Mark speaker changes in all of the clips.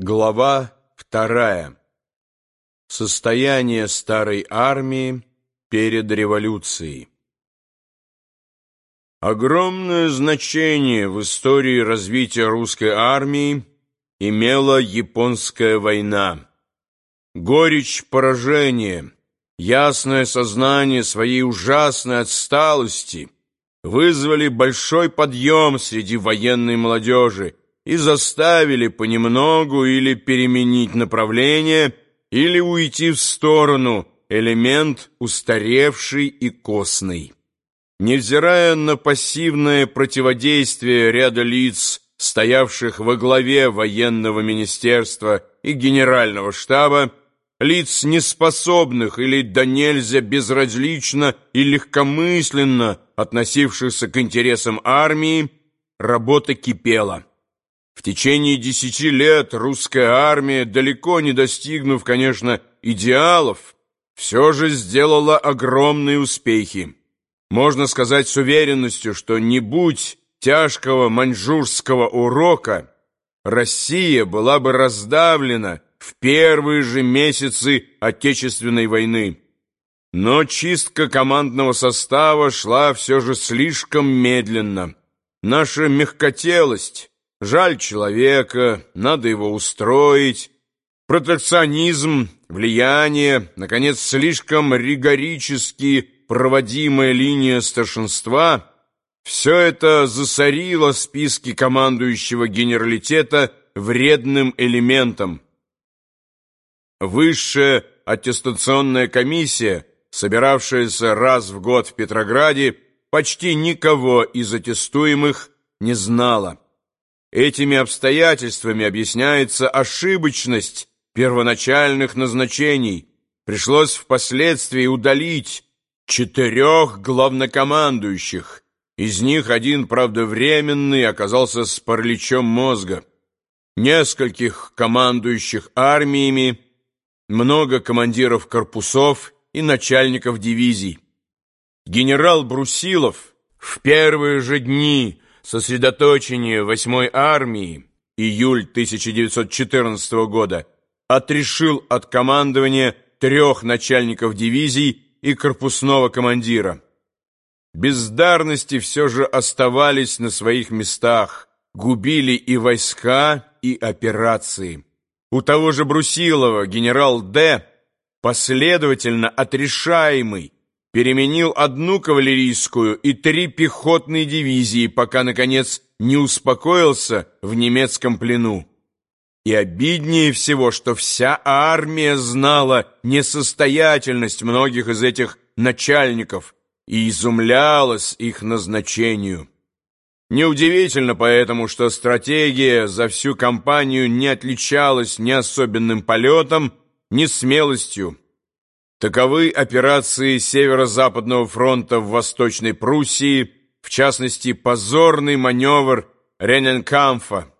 Speaker 1: Глава вторая. Состояние старой армии перед революцией. Огромное значение в истории развития русской армии имела японская война. Горечь поражения, ясное сознание своей ужасной отсталости вызвали большой подъем среди военной молодежи, и заставили понемногу или переменить направление, или уйти в сторону, элемент устаревший и костный. Невзирая на пассивное противодействие ряда лиц, стоявших во главе военного министерства и генерального штаба, лиц неспособных или до нельзя безразлично и легкомысленно относившихся к интересам армии, работа кипела. В течение десяти лет русская армия, далеко не достигнув, конечно, идеалов, все же сделала огромные успехи. Можно сказать с уверенностью, что не будь тяжкого маньчжурского урока, Россия была бы раздавлена в первые же месяцы Отечественной войны. Но чистка командного состава шла все же слишком медленно. Наша мягкотелость Жаль человека, надо его устроить. Протекционизм, влияние, наконец, слишком ригорически проводимая линия старшинства — все это засорило списки командующего генералитета вредным элементом. Высшая аттестационная комиссия, собиравшаяся раз в год в Петрограде, почти никого из аттестуемых не знала. Этими обстоятельствами объясняется ошибочность первоначальных назначений. Пришлось впоследствии удалить четырех главнокомандующих. Из них один, правда, временный, оказался с параличом мозга. Нескольких командующих армиями, много командиров корпусов и начальников дивизий. Генерал Брусилов в первые же дни сосредоточение 8-й армии июль 1914 года отрешил от командования трех начальников дивизий и корпусного командира. Бездарности все же оставались на своих местах, губили и войска, и операции. У того же Брусилова генерал Д. последовательно отрешаемый, переменил одну кавалерийскую и три пехотные дивизии, пока, наконец, не успокоился в немецком плену. И обиднее всего, что вся армия знала несостоятельность многих из этих начальников и изумлялась их назначению. Неудивительно поэтому, что стратегия за всю кампанию не отличалась ни особенным полетом, ни смелостью. Таковы операции Северо-Западного фронта в Восточной Пруссии, в частности, позорный маневр Рененкамфа.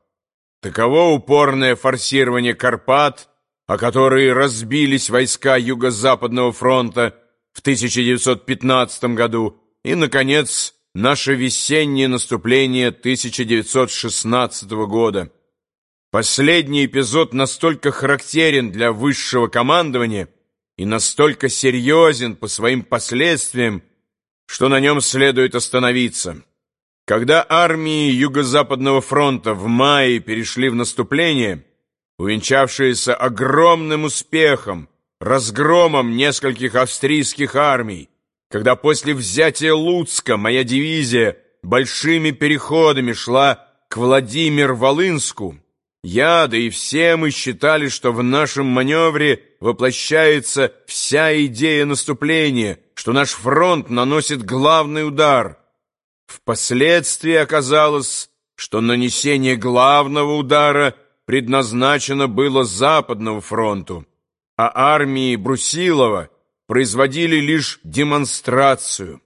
Speaker 1: Таково упорное форсирование Карпат, о которые разбились войска Юго-Западного фронта в 1915 году, и, наконец, наше весеннее наступление 1916 года. Последний эпизод настолько характерен для высшего командования – и настолько серьезен по своим последствиям, что на нем следует остановиться. Когда армии Юго-Западного фронта в мае перешли в наступление, увенчавшееся огромным успехом, разгромом нескольких австрийских армий, когда после взятия Луцка моя дивизия большими переходами шла к Владимир-Волынску, я, да и все мы считали, что в нашем маневре воплощается вся идея наступления, что наш фронт наносит главный удар. Впоследствии оказалось, что нанесение главного удара предназначено было Западному фронту, а армии Брусилова производили лишь демонстрацию.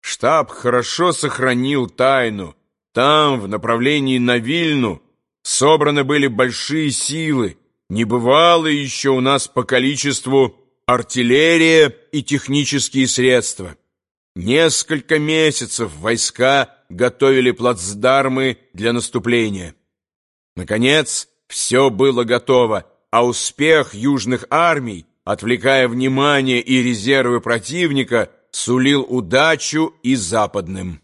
Speaker 1: Штаб хорошо сохранил тайну. Там, в направлении на Вильну, собраны были большие силы, небывалые еще у нас по количеству артиллерия и технические средства. Несколько месяцев войска готовили плацдармы для наступления. Наконец, Все было готово, а успех южных армий, отвлекая внимание и резервы противника, сулил удачу и западным.